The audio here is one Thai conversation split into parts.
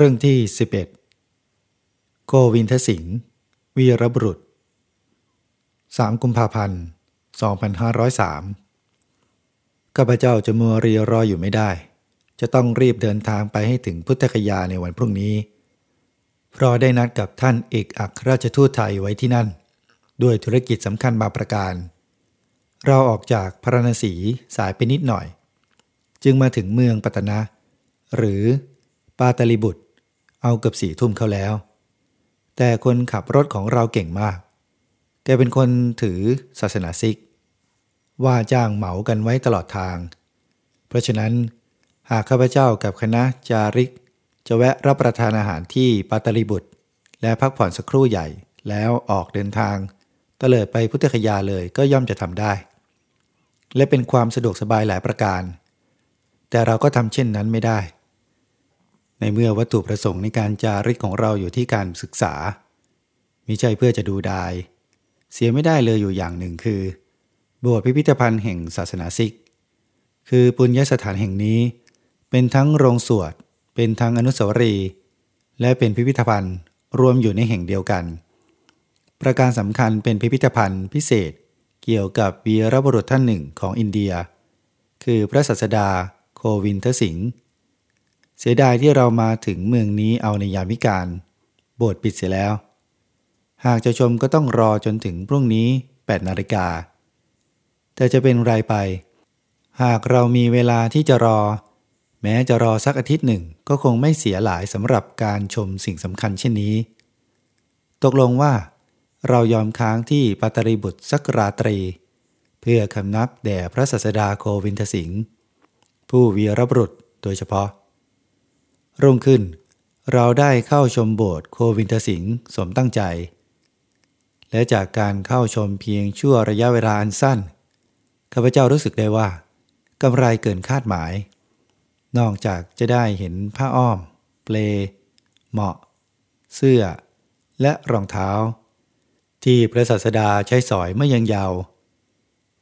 เรื่องที่ 11 โกวินทสิงห์วีรบุรุษ 3 กุมภาพันธ์ 2503 ข้าพเจ้าจะมัวรีรออยู่ไม่ได้ จะต้องรีบเดินทางไปให้ถึงพุทธคยาในวันพรุ่งนี้ เพราะได้นัดกับท่านเอกอัครราชทูตไทยไว้ที่นั่น ด้วยธุรกิจสำคัญบางประการ เราออกจากพระนศีสายไปนิดหน่อย จึงมาถึงเมืองปัตตนะหรือปาตลิบุตร เอาเกือบสี่ทุ่มเข้าแล้ว แต่คนขับรถของเราเก่งมาก แกเป็นคนถือศาสนาซิก ว่าจ้างเหมากันไว้ตลอดทาง เพราะฉะนั้นหากข้าพเจ้ากับคณะจาริก จะแวะรับประทานอาหารที่ปาตลิบุตร และพักผ่อนสักครู่ใหญ่แล้วออกเดินทางตเลิดไปพุทธคยาเลยก็ย่อมจะทำได้ และเป็นความสะดวกสบายหลายประการ แต่เราก็ทำเช่นนั้นไม่ได้ ในเมื่อวัตถุประสงค์ในการจาริกของเราอยู่ที่การศึกษา มิใช่เพื่อจะดูดาย เสียไม่ได้เลยอยู่อย่างหนึ่งคือ โบสถ์พิพิธภัณฑ์แห่งศาสนาซิก คือปุญญสถานแห่งนี้ เป็นทั้งโรงสวด เป็นทั้งอนุสาวรีย์ และเป็นพิพิธภัณฑ์รวมอยู่ในแห่งเดียวกัน ประการสำคัญเป็นพิพิธภัณฑ์พิเศษเกี่ยวกับวีรบุรุษท่านหนึ่งของอินเดีย คือพระศัสดาโควินทสิงห์ เสียดายที่เรามาถึงเมืองนี้เอาในยามวิการ โบสถ์ปิดเสียแล้ว หากจะชมก็ต้องรอจนถึงพรุ่งนี้8นาฬิกา แต่จะเป็นไรไป หากเรามีเวลาที่จะรอ แม้จะรอสักอาทิตย์หนึ่งก็คงไม่เสียหลายสำหรับการชมสิ่งสำคัญเช่นนี้ ตกลงว่า เรายอมค้างที่ปัตริบุตรสักราตรี เพื่อคำนับแด่พระศัสดาโควินทสิงห์ผู้วีรบุรุษโดยเฉพาะ รุ่งขึ้น เราได้เข้าชมโบสถ์โควินทสิงห์สมตั้งใจ และจากการเข้าชมเพียงชั่วระยะเวลาอันสั้นข้าพเจ้ารู้สึกได้ว่ากำไรเกินคาดหมาย นอกจากจะได้เห็นผ้าอ้อม เปล เหมาะ เสื้อ และรองเท้า ที่พระศาสดาใช้สอยเมื่อยังเยาว์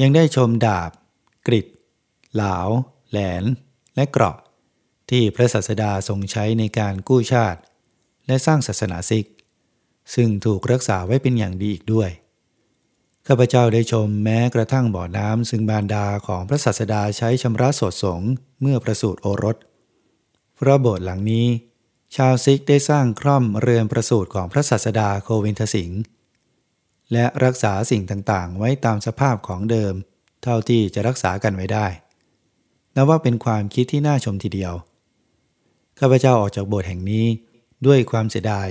ยังได้ชมดาบ กริด หลาว แหลน และเกราะ ที่พระศาสดาทรงใช้ในการกู้ชาติ และสร้างศาสนาซิก ซึ่งถูกรักษาไว้เป็นอย่างดีอีกด้วย ข้าพเจ้าได้ชมแม้กระทั่งบ่อน้ำซึ่งบารดาของพระศาสดาใช้ชำระสดสงเมื่อประสูติโอรส พระโบสถ์หลังนี้ ชาวซิกได้สร้างคร่อมเรือนประสูติของพระศาสดาโควินทสิงห์และรักษาสิ่งต่างๆ ไว้ตามสภาพของเดิม เท่าที่จะรักษากันไว้ได้นับว่าเป็นความคิดที่น่าชมทีเดียว ข้าพเจ้าออกจากโบสถ์แห่งนี้ด้วยความเสียดาย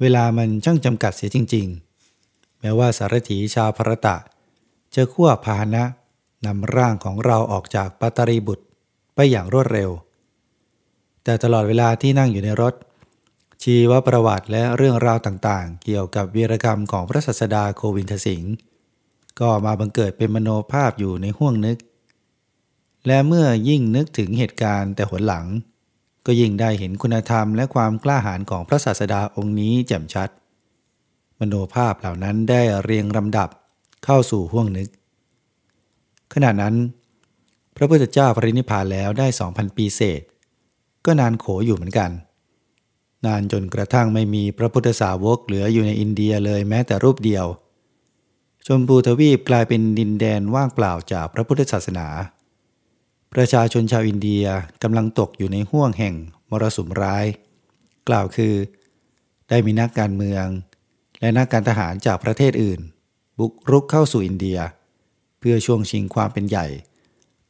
เวลามันช่างจำกัดเสียจริง ๆ แม้ว่าสารถีชาวพรตะ จะขั้วพาหนะนำร่างของเราออกจากปัตตรีบุตรไปอย่างรวดเร็ว แต่ตลอดเวลาที่นั่งอยู่ในรถ ชีวประวัติและเรื่องราวต่างๆ เกี่ยวกับวีรกรรมของพระศัสดาโควินทสิงห์ก็มาบังเกิดเป็นมโนภาพอยู่ในห้วงนึก และเมื่อยิ่งนึกถึงเหตุการณ์แต่หนหลัง ก็ยิ่งได้เห็นคุณธรรมและความกล้าหาญของพระศาสดาองค์นี้แจ่มชัด มโนภาพเหล่านั้นได้เรียงลำดับเข้าสู่ห้วงนึก ขณะนั้น พระพุทธเจ้าปรินิพานแล้วได้สองพันปีเศษ ก็นานโขอยู่เหมือนกัน นานจนกระทั่งไม่มีพระพุทธสาวกเหลืออยู่ในอินเดียเลยแม้แต่รูปเดียว ชมพูทวีปกลายเป็นดินแดนว่างเปล่าจากพระพุทธศาสนา ประชาชนชาวอินเดียกำลังตกอยู่ในห่วงแห่งมรสุมร้าย กล่าวคือ ได้มีนักการเมือง และนักการทหารจากประเทศอื่น บุกรุกเข้าสู่อินเดีย เพื่อช่วงชิงความเป็นใหญ่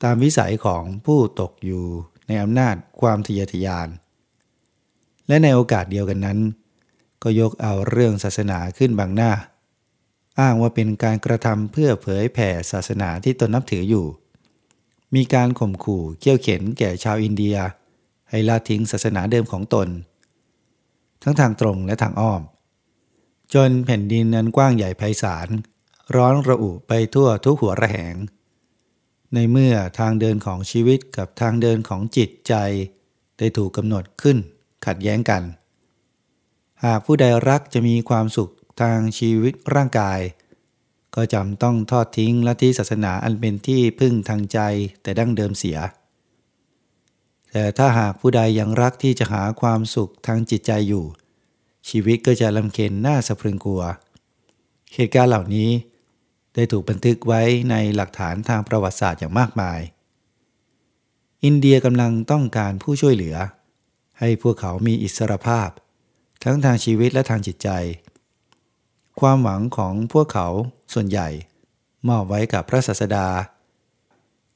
ตามวิสัยของผู้ตกอยู่ในอำนาจความทะเยอทะยาน และในโอกาสเดียวกันนั้น ก็ยกเอาเรื่องศาสนาขึ้นบางหน้า อ้างว่าเป็นการกระทำเพื่อเผยแผ่ศาสนาที่ตนนับถืออยู่ มีการข่มขู่เขี่ยวเข็นแก่ชาวอินเดีย ให้ละทิ้งศาสนาเดิมของตน ทั้งทางตรงและทางอ้อม จนแผ่นดินนั้นกว้างใหญ่ไพศาลร้อนระอุไปทั่วทุกหัวระแหง ในเมื่อทางเดินของชีวิตกับทางเดินของจิตใจ ได้ถูกกำหนดขึ้นขัดแย้งกัน หากผู้ใดรักจะมีความสุขทางชีวิตร่างกาย ก็จำต้องทอดทิ้งลัทธิศาสนาอันเป็นที่พึ่งทางใจแต่ดั้งเดิมเสีย แต่ถ้าหากผู้ใดยังรักที่จะหาความสุขทางจิตใจอยู่ ชีวิตก็จะลำเค็นน่าสะพรึงกลัว เหตุการณ์เหล่านี้ได้ถูกบันทึกไว้ในหลักฐานทางประวัติศาสตร์อย่างมากมาย อินเดียกำลังต้องการผู้ช่วยเหลือ ให้พวกเขามีอิสรภาพ ทั้งทางชีวิตและทางจิตใจ ความหวังของพวกเขาส่วนใหญ่ มอบไว้กับพระศาสดา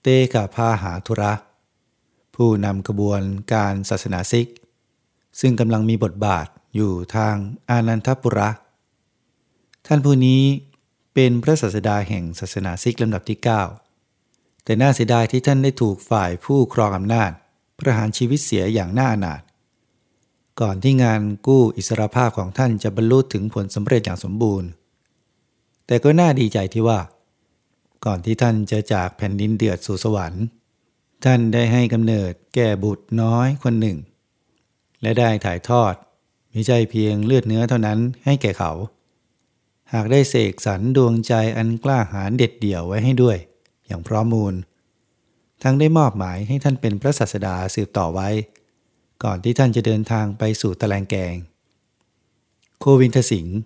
เตกาพาหาธุระ ผู้นำกระบวนการศาสนาซิก ซึ่งกำลังมีบทบาทอยู่ทางอานันทปุระ ท่านผู้นี้เป็นพระศาสดาแห่งศาสนาซิกลำดับที่ 9 แต่น่าเสียดายที่ท่านได้ถูกฝ่ายผู้ครองอำนาจ ประหารชีวิตเสียอย่างน่าอนาถ ก่อนที่งานกู้อิสรภาพของท่านจะบรรลุถึงผลสำเร็จอย่างสมบูรณ์ แต่ก็น่าดีใจที่ว่า ก่อนที่ท่านจะจากแผ่นดินเดือดสู่สวรรค์ ท่านได้ให้กำเนิดแก่บุตรน้อยคนหนึ่ง และได้ถ่ายทอดมิใช่เพียงเลือดเนื้อเท่านั้นให้แก่เขา หากได้เสกสรรดวงใจอันกล้าหาญเด็ดเดี่ยวไว้ให้ด้วย อย่างพร้อมมูล ทั้งได้มอบหมายให้ท่านเป็นพระศาสดาสืบต่อไว้ ก่อนที่ท่านจะเดินทางไปสู่ตะแลงแกง โควินทสิงห์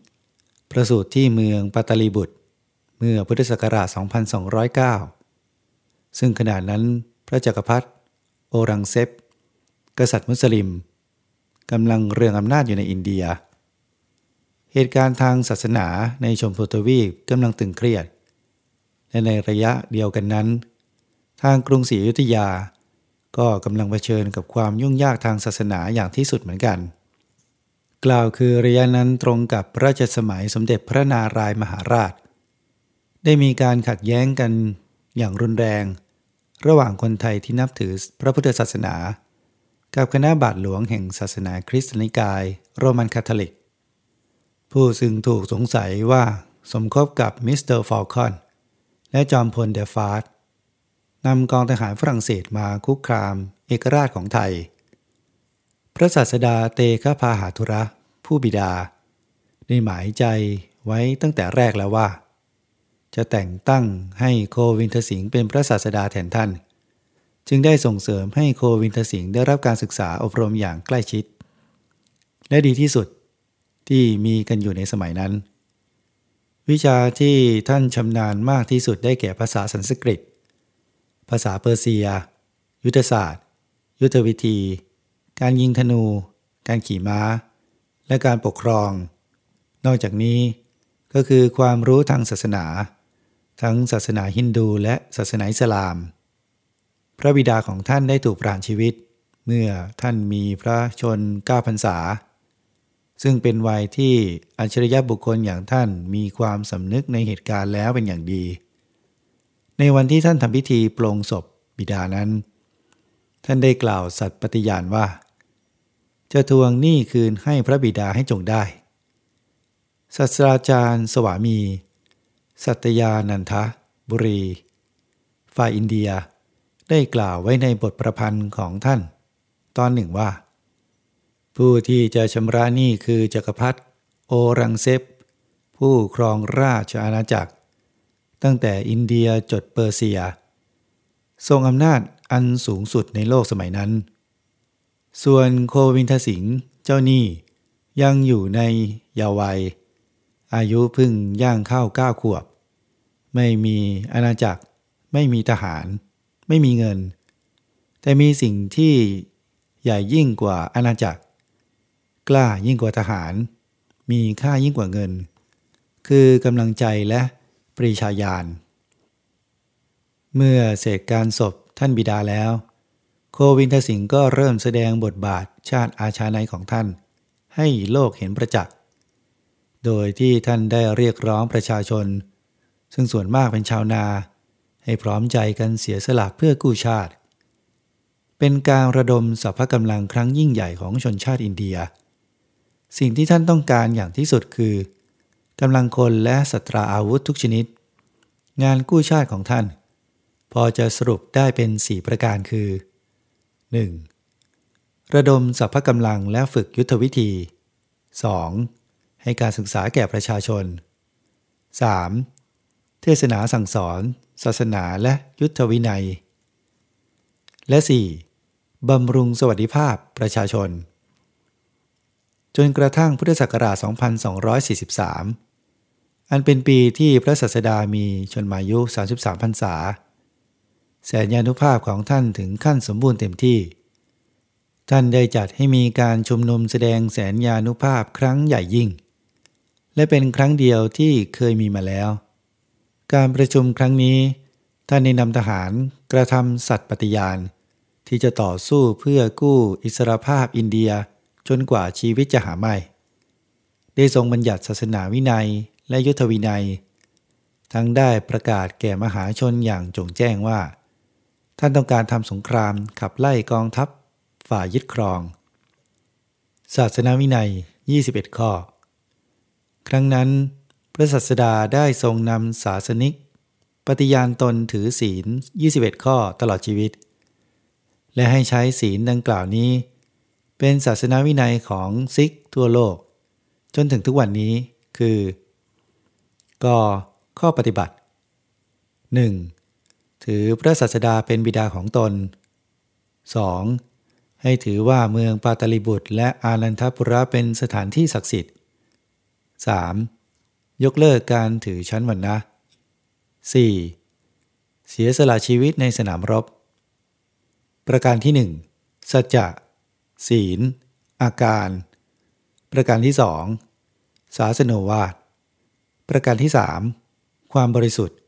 ประสูติที่เมืองปัตตลีบุตร เมื่อพุทธศักราช 2209 ซึ่งขณะนั้นพระจักรพรรดิโอรังเซปกษัตริย์มุสลิมกำลังเรืองอำนาจอยู่ในอินเดีย เหตุการณ์ทางศาสนาในชมพูทวีปกำลังตึงเครียด และในระยะเดียวกันนั้น ทางกรุงศรีอยุธยา ก็กำลังเผชิญกับความยุ่งยากทางศาสนาอย่างที่สุดเหมือนกัน กล่าวคือระยะนั้นตรงกับพระราชสมัยสมเด็จพระนารายมหาราช ได้มีการขัดแย้งกันอย่างรุนแรง ระหว่างคนไทยที่นับถือพระพุทธศาสนา กับคณะบาทหลวงแห่งศาสนาคริสต์นิกาย โรมันคาทอลิก ผู้ซึ่งถูกสงสัยว่าสมคบกับมิสเตอร์ฟอลคอนและจอมพลเดฟาร์ นำกองทหารฝรั่งเศสมาคุกคามเอกราชของไทย พระศาสดาเตคพาหาธุระ ผู้บิดา ได้หมายใจไว้ตั้งแต่แรกแล้วว่า จะแต่งตั้งให้โควินทสิงห์เป็นพระศาสดาแทนท่าน จึงได้ส่งเสริมให้โควินทสิงห์ได้รับการศึกษาอบรมอย่างใกล้ชิด และดีที่สุดที่มีกันอยู่ในสมัยนั้น วิชาที่ท่านชำนาญมากที่สุดได้แก่ภาษาสันสกฤต ภาษาเปอร์เซีย ยุทธศาสตร์ ยุทธวิธี การยิงธนู การขี่ม้า และการปกครอง นอกจากนี้ก็คือความรู้ทางศาสนา ทั้งศาสนาฮินดูและศาสนาอิสลาม พระบิดาของท่านได้ถูกปราณชีวิต เมื่อท่านมีพระชน9พรรษา ซึ่งเป็นวัยที่อัจฉริยะบุคคลอย่างท่านมีความสำนึกในเหตุการณ์แล้วเป็นอย่างดี ในวันที่ท่านทำพิธีปลงศพบิดานั้น ท่านได้กล่าวสัตย์ปฏิญาณว่า จะทวงหนี้คืนให้พระบิดาให้จงได้ศาสตราจารย์ สวามี สัตยานันทะบุรี ฝ่ายอินเดียได้กล่าวไว้ในบทประพันธ์ของท่าน ตอนหนึ่งว่า ผู้ที่จะชำระหนี้คือจักรพรรดิโอรังเซปผู้ครองราชอาณาจักร ตั้งแต่อินเดียจดเปอร์เซีย ทรงอำนาจอันสูงสุดในโลกสมัยนั้น ส่วนโควินทสิงห์เจ้าหนี้ยังอยู่ในเยาวัย อายุพึ่งย่างเข้าเก้าขวบ ไม่มีอาณาจักร ไม่มีทหาร ไม่มีเงิน แต่มีสิ่งที่ใหญ่ยิ่งกว่าอาณาจักร กล้ายิ่งกว่าทหาร มีค่ายิ่งกว่าเงิน คือกำลังใจและ ปรีชาญาณ เมื่อเสร็จการศพท่านบิดาแล้ว โควินทสิงห์ก็เริ่มแสดงบทบาทชาติอาชาในของท่าน ให้โลกเห็นประจักษ์ โดยที่ท่านได้เรียกร้องประชาชน ซึ่งส่วนมากเป็นชาวนา ให้พร้อมใจกันเสียสละเพื่อกู้ชาติ เป็นการระดมสรรพกำลังครั้งยิ่งใหญ่ของชนชาติอินเดีย สิ่งที่ท่านต้องการอย่างที่สุดคือ กำลังคนและสตราอาวุธทุกชนิด งานกู้ชาติของท่าน พอจะสรุปได้เป็น 4 ประการคือ 1. ระดมสัพพกำลังและฝึกยุทธวิธี 2. ให้การศึกษาแก่ประชาชน 3. เทศนาสั่งสอน ศาสนาและยุทธวินัย และ 4. บำรุงสวัสดิภาพประชาชนจนกระทั่งพุทธศักราช 2243 อันเป็นปีที่พระศาสดามีชนมายุ 33พรรษา แสนยานุภาพของท่านถึงขั้นสมบูรณ์เต็มที่ ท่านได้จัดให้มีการชุมนุมแสดงแสนยานุภาพครั้งใหญ่ยิ่ง และเป็นครั้งเดียวที่เคยมีมาแล้ว การประชุมครั้งนี้ท่านได้นำทหารกระทำสัตย์ปฏิญาณ ที่จะต่อสู้เพื่อกู้อิสรภาพอินเดียจนกว่าชีวิตจะหาไม่ ได้ทรงบัญญัติศาสนาวินัย และยุทธวินัย ทั้งได้ประกาศแก่มหาชนอย่างจงแจ้งว่า ท่านต้องการทำสงครามขับไล่กองทัพฝ่ายยึดครอง ศาสนาวินัย 21 ข้อ ครั้งนั้น พระสัสดาได้ทรงนำศาสนิก ปฏิญาณตนถือศีล 21 ข้อตลอดชีวิต และให้ใช้ศีลดังกล่าวนี้ เป็นศาสนาวินัยของซิกทั่วโลก จนถึงทุกวันนี้คือ กข้อปฏิบัติ 1. ถือพระศาสดาเป็นบิดาของตน 2. ให้ถือว่าเมืองปาตลิบุตร และอานันทปุระเป็นสถานที่ศักดิ์สิทธิ์ 3. ยกเลิกการถือชั้นวรรณะ 4. เสียสละชีวิตในสนามรบ ประการที่ 1. สัจจะ ศีล อาการ ประการที่ 2. ศาสนวาท ประการที่ 3. ความบริสุทธิ์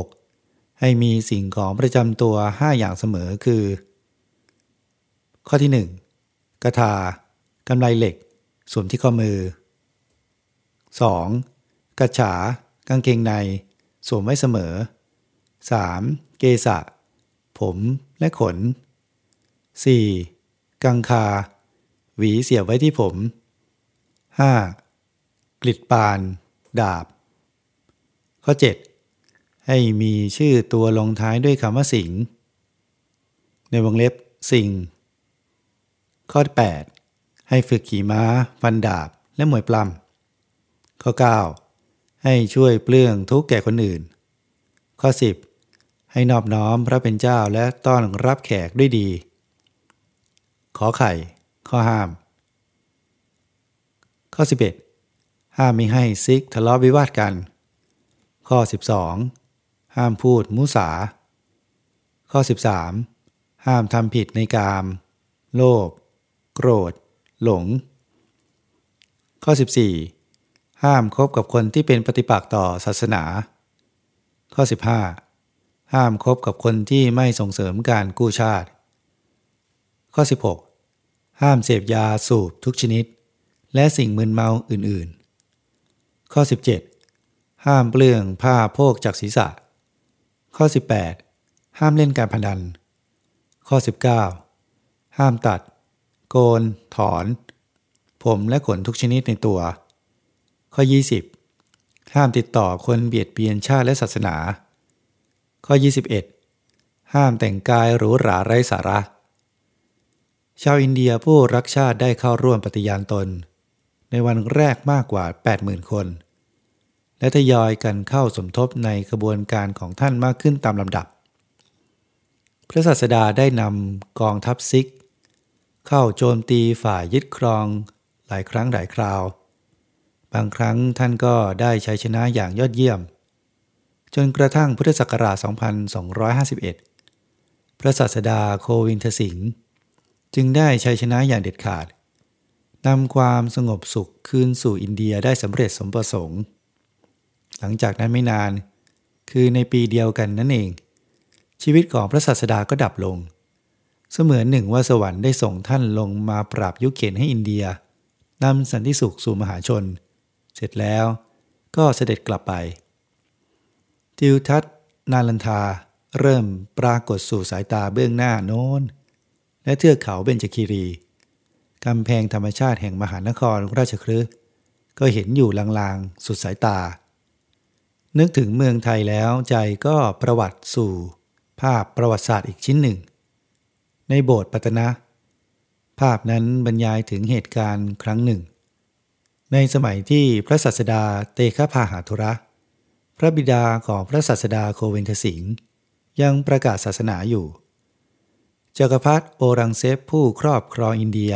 6. ให้มีสิ่งของประจำตัว 5 อย่างเสมอคือ ข้อที่ 1. กระทากำไลเหล็ก สวมที่ข้อมือ 2. กระฉากางเกงใน สวมไว้เสมอ 3. เกษะผมและขน 4. กังคา หวีเสียบไว้ที่ผม 5. กลิดปาน ดาบ ข้อ 7. ให้มีชื่อตัวลงท้ายด้วยคำว่าสิง ในวงเล็บสิง ข้อ 8. ให้ฝึกขี่ม้า ฟันดาบ และมวยปล้ำข้อ 9. ให้ช่วยเปลื้องทุกแก่คนอื่น ข้อ 10. ให้นอบน้อมพระเป็นเจ้าและต้อนรับแขกด้วยดี ขอไข่ ข้อห้าม ข้อ 11. ห้ามไม่ให้ซิกทะเลาะวิวาทกัน ข้อ 12. ห้ามพูดมุสา ข้อ 13. ห้ามทำผิดในกาม โลภโกรธ หลง ข้อ 14 ห้ามคบกับคนที่เป็นปฏิปักษ์ต่อศาสนา ข้อ 15 ห้ามคบกับคนที่ไม่ส่งเสริมการกู้ชาติ ข้อ 16 ห้ามเสพยาสูบทุกชนิด และสิ่งมึนเมาอื่นๆ ข้อ 17 ห้ามเปลืองผ้าโพกจากศีรษะ ข้อ 18 ห้ามเล่นการพนัน ข้อ 19 ห้ามตัด โกน ถอน ผมและขนทุกชนิดในตัว ข้อ 20 ห้ามติดต่อคนเบียดเบียนชาติและศาสนา ข้อ 21 ห้ามแต่งกายหรูหราไร้สาระ ชาวอินเดียผู้รักชาติได้เข้าร่วมปฏิญาณตน ในวันแรกมากกว่า 80,000 คน และทยอยกันเข้าสมทบในกระบวนการของท่านมากขึ้นตามลำดับ พระศาสดาได้นำกองทัพซิก เข้าโจมตีฝ่ายยึดครอง หลายครั้งหลายคราว บางครั้งท่านก็ได้ชัยชนะอย่างยอดเยี่ยม จนกระทั่งพุทธศักราช 2251 พระศาสดาโควินทสิงห์จึงได้ชัยชนะอย่างเด็ดขาด นำความสงบสุขคืนสู่อินเดียได้สำเร็จสมประสงค์ หลังจากนั้นไม่นาน คือในปีเดียวกันนั่นเอง ชีวิตของพระศาสดาก็ดับลง เสมือนหนึ่งว่าสวรรค์ได้ส่งท่านลงมาปราบยุคเข็นให้อินเดียนำสันติสุขสู่มหาชน เสร็จแล้วก็เสด็จกลับไป ทิวทัศนาลันทาเริ่มปรากฏสู่สายตาเบื้องหน้าโน้น และเทือกเขาเบญจคีรี กำแพงธรรมชาติแห่งมหานครราชคฤห์ก็เห็นอยู่ลางๆ สุดสายตา นึกถึงเมืองไทยแล้วใจก็ประวัติสู่ ภาพประวัติศาสตร์อีกชิ้นหนึ่ง ในโบสถ์ปัตนะ ภาพนั้นบรรยายถึงเหตุการณ์ครั้งหนึ่ง ในสมัยที่พระสัสดาเตคพาหาธุระ พระบิดาของพระสัสดาโคเวนทสิงห์ยังประกาศศาสนาอยู่จักรพรรดิโอรังเซฟผู้ครอบครองอินเดีย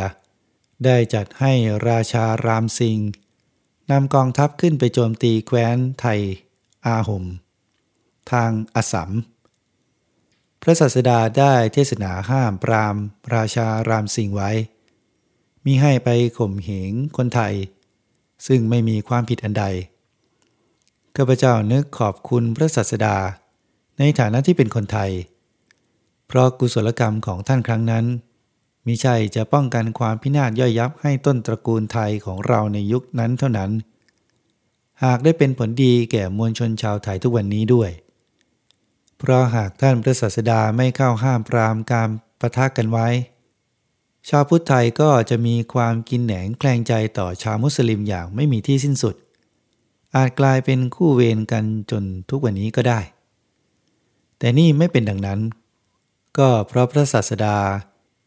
ได้จัดให้ราชารามซิงนำกองทัพขึ้นไปโจมตีแคว้นไทย อาหม ทางอสัม พระศาสดาได้เทศนาห้ามปรามราชารามสิงไว้ มิให้ไปข่มเหงคนไทย ซึ่งไม่มีความผิดอันใดข้าพเจ้านึกขอบคุณพระศาสดา ในฐานะที่เป็นคนไทย เพราะกุศลกรรมของท่านครั้งนั้น มิใช่จะป้องกันความพินาศย่อยยับให้ต้นตระกูลไทยของเราในยุคนั้นเท่านั้น หากได้เป็นผลดีแก่มวลชนชาวไทยทุกวันนี้ด้วย เพราะหากท่านพระศาสดาไม่เข้าห้ามปรามการประทะกกันไว้ ชาวพุทธไทยก็จะมีความกินแหนงแคลงใจต่อชาวมุสลิมอย่างไม่มีที่สิ้นสุด อาจกลายเป็นคู่เวรกันจนทุกวันนี้ก็ได้ แต่นี่ไม่เป็นดังนั้น ก็เพราะพระศาสดา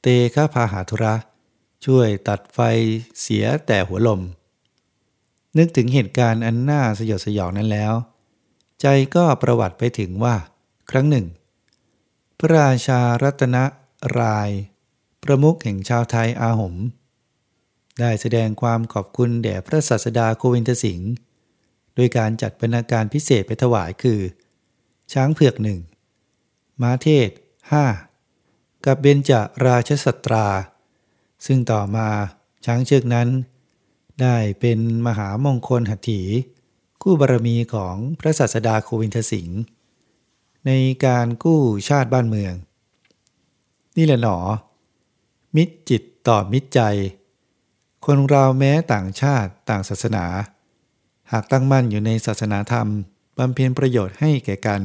เตฆพาหาธุระ ช่วยตัดไฟเสียแต่หัวลม นึกถึงเหตุการณ์อันน่าสยดสยองนั้นแล้ว ใจก็ประวัติไปถึงว่า ครั้งหนึ่ง พระราชารัตนราย ประมุขแห่งชาวไทยอาหม ได้แสดงความขอบคุณแด่พระศาสดาโควินทสิงห์ด้วยการจัดบรรณาการพิเศษไปถวายคือ ช้างเผือกหนึ่งม้าเทศห้า กับเบญจราชสตรา ซึ่งต่อมาช้างเชือกนั้น ได้เป็นมหามงคลหัตถี คู่บารมีของพระศาสดาโควินทสิงห์ในการกู้ชาติบ้านเมือง นี่แหละหนอ มิตรจิตต่อมิตรใจ คนเราแม้ต่างชาติต่างศาสนา หากตั้งมั่นอยู่ในศาสนาธรรมบำเพ็ญประโยชน์ให้แก่กัน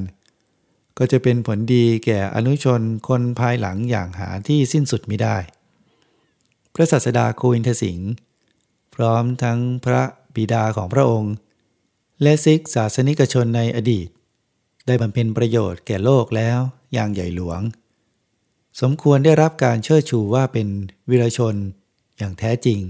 ก็จะเป็นผลดีแก่อนุชนคนภายหลังอย่างหาที่สิ้นสุดมิได้ พระศาสดาโคอินทสิงห์พร้อมทั้งพระบิดาของพระองค์ และซิกศาสนิกชนในอดีต ได้บำเพ็ญประโยชน์แก่โลกแล้วอย่างใหญ่หลวง สมควรได้รับการเชิดชูว่าเป็นวิรชนอย่างแท้จริง